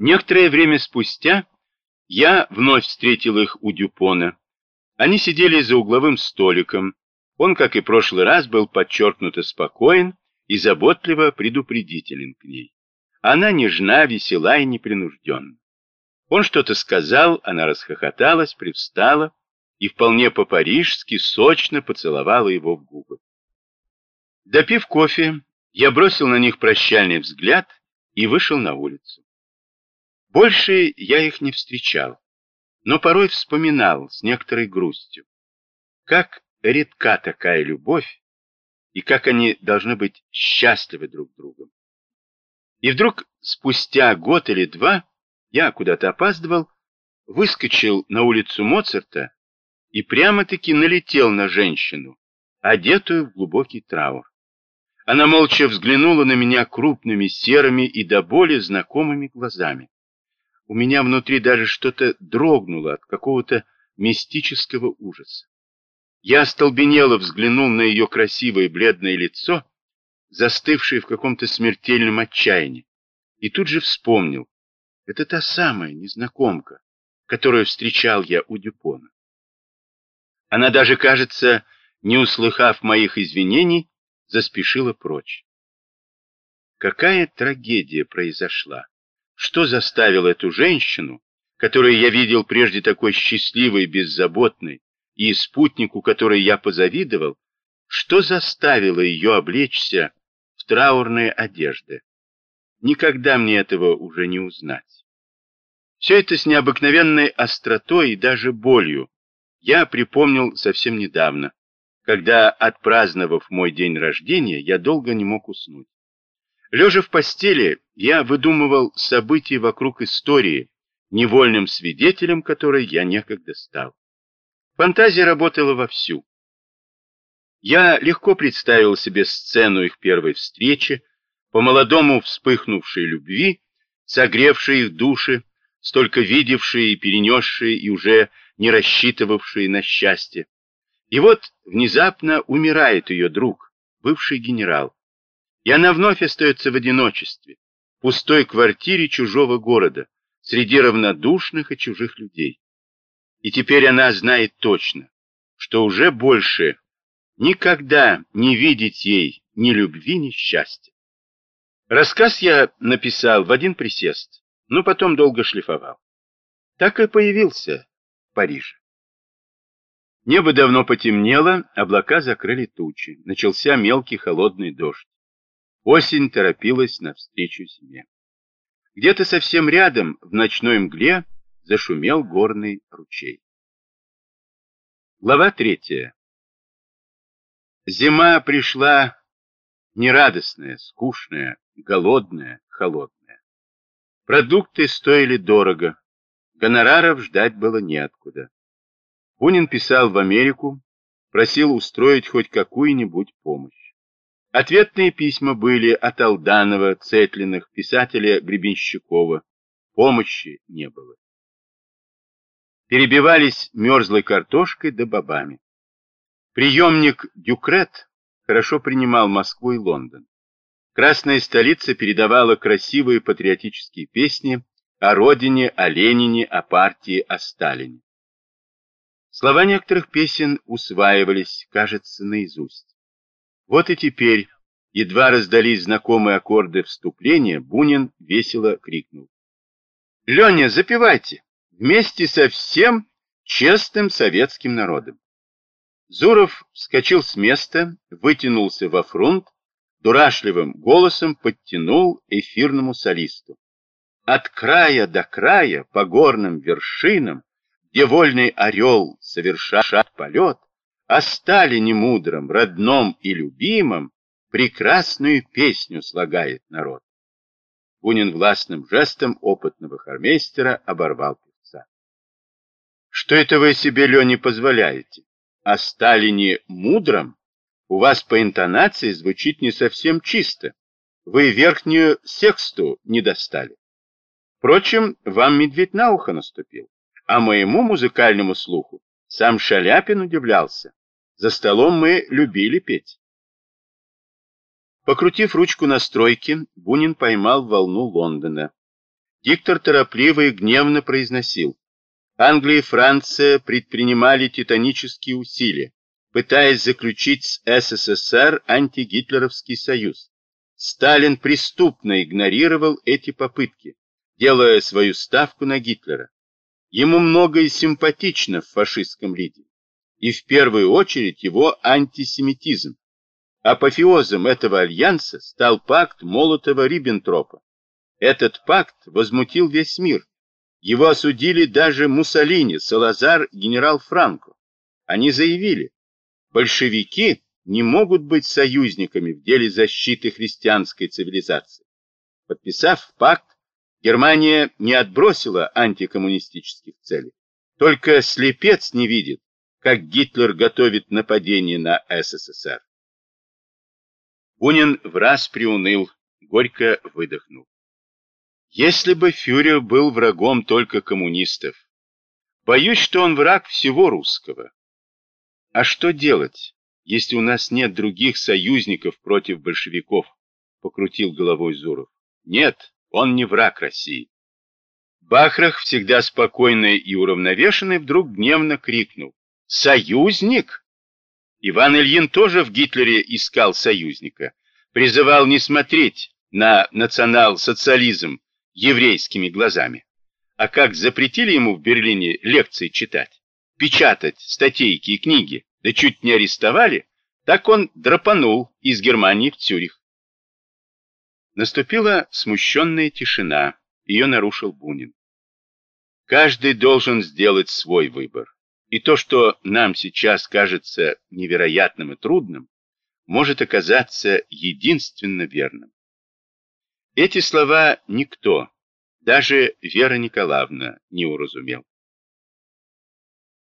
Некоторое время спустя я вновь встретил их у Дюпона. Они сидели за угловым столиком. Он, как и прошлый раз, был подчеркнуто спокоен и заботливо предупредителен к ней. Она нежна, весела и непринужденна. Он что-то сказал, она расхохоталась, привстала и вполне по-парижски сочно поцеловала его в губы. Допив кофе, я бросил на них прощальный взгляд и вышел на улицу. Больше я их не встречал, но порой вспоминал с некоторой грустью, как редка такая любовь и как они должны быть счастливы друг другом. И вдруг, спустя год или два, я куда-то опаздывал, выскочил на улицу Моцарта и прямо-таки налетел на женщину, одетую в глубокий траур. Она молча взглянула на меня крупными серыми и до боли знакомыми глазами. У меня внутри даже что-то дрогнуло от какого-то мистического ужаса. Я остолбенело взглянул на ее красивое бледное лицо, застывшее в каком-то смертельном отчаянии, и тут же вспомнил. Это та самая незнакомка, которую встречал я у Дюпона. Она даже, кажется, не услыхав моих извинений, заспешила прочь. Какая трагедия произошла? Что заставило эту женщину, которую я видел прежде такой счастливой, беззаботной, и спутнику, которой я позавидовал, что заставило ее облечься в траурные одежды? Никогда мне этого уже не узнать. Все это с необыкновенной остротой и даже болью я припомнил совсем недавно, когда, отпраздновав мой день рождения, я долго не мог уснуть. Лежа в постели, я выдумывал события вокруг истории, невольным свидетелем которой я некогда стал. Фантазия работала вовсю. Я легко представил себе сцену их первой встречи, по-молодому вспыхнувшей любви, согревшей их души, столько видевшие и перенесшие и уже не рассчитывавшие на счастье. И вот внезапно умирает ее друг, бывший генерал. И она вновь остается в одиночестве, в пустой квартире чужого города, среди равнодушных и чужих людей. И теперь она знает точно, что уже больше никогда не видеть ей ни любви, ни счастья. Рассказ я написал в один присест, но потом долго шлифовал. Так и появился в Париже. Небо давно потемнело, облака закрыли тучи. Начался мелкий холодный дождь. Осень торопилась навстречу зиме. Где-то совсем рядом, в ночной мгле, зашумел горный ручей. Глава третья. Зима пришла нерадостная, скучная, голодная, холодная. Продукты стоили дорого, гонораров ждать было неоткуда. Бунин писал в Америку, просил устроить хоть какую-нибудь помощь. Ответные письма были от Алданова, Цетлиных, писателя Гребенщикова. Помощи не было. Перебивались мерзлой картошкой да бобами. Приемник Дюкрет хорошо принимал Москву и Лондон. Красная столица передавала красивые патриотические песни о родине, о Ленине, о партии, о Сталине. Слова некоторых песен усваивались, кажется, наизусть. Вот и теперь, едва раздались знакомые аккорды вступления, Бунин весело крикнул. «Леня, запевайте! Вместе со всем честным советским народом!» Зуров вскочил с места, вытянулся во фронт, дурашливым голосом подтянул эфирному солисту. От края до края, по горным вершинам, где вольный орел совершает полет, о Сталине мудром, родном и любимом прекрасную песню слагает народ. Бунин властным жестом опытного хормейстера оборвал певца. Что это вы себе, Лене, позволяете? О Сталине мудром у вас по интонации звучит не совсем чисто. Вы верхнюю сексту не достали. Впрочем, вам медведь на ухо наступил. А моему музыкальному слуху сам Шаляпин удивлялся. За столом мы любили петь. Покрутив ручку настройки, Бунин поймал волну Лондона. Диктор торопливо и гневно произносил. Англия и Франция предпринимали титанические усилия, пытаясь заключить с СССР антигитлеровский союз. Сталин преступно игнорировал эти попытки, делая свою ставку на Гитлера. Ему многое симпатично в фашистском лидере, и в первую очередь его антисемитизм. Апофеозом этого альянса стал пакт Молотова-Риббентропа. Этот пакт возмутил весь мир. Его осудили даже Муссолини, Салазар, генерал Франко. Они заявили, большевики не могут быть союзниками в деле защиты христианской цивилизации. Подписав пакт, Германия не отбросила антикоммунистических целей. Только слепец не видит, как Гитлер готовит нападение на СССР. Бунин в раз приуныл, горько выдохнул. Если бы фюрер был врагом только коммунистов, боюсь, что он враг всего русского. А что делать, если у нас нет других союзников против большевиков? Покрутил головой Зуров. Нет, он не враг России. Бахрах, всегда спокойный и уравновешенный, вдруг гневно крикнул. «Союзник?» Иван Ильин тоже в Гитлере искал союзника, призывал не смотреть на национал-социализм еврейскими глазами. А как запретили ему в Берлине лекции читать, печатать статейки и книги, да чуть не арестовали, так он драпанул из Германии в Цюрих. Наступила смущенная тишина, ее нарушил Бунин. Каждый должен сделать свой выбор. И то, что нам сейчас кажется невероятным и трудным, может оказаться единственно верным. Эти слова никто, даже Вера Николаевна, не уразумел.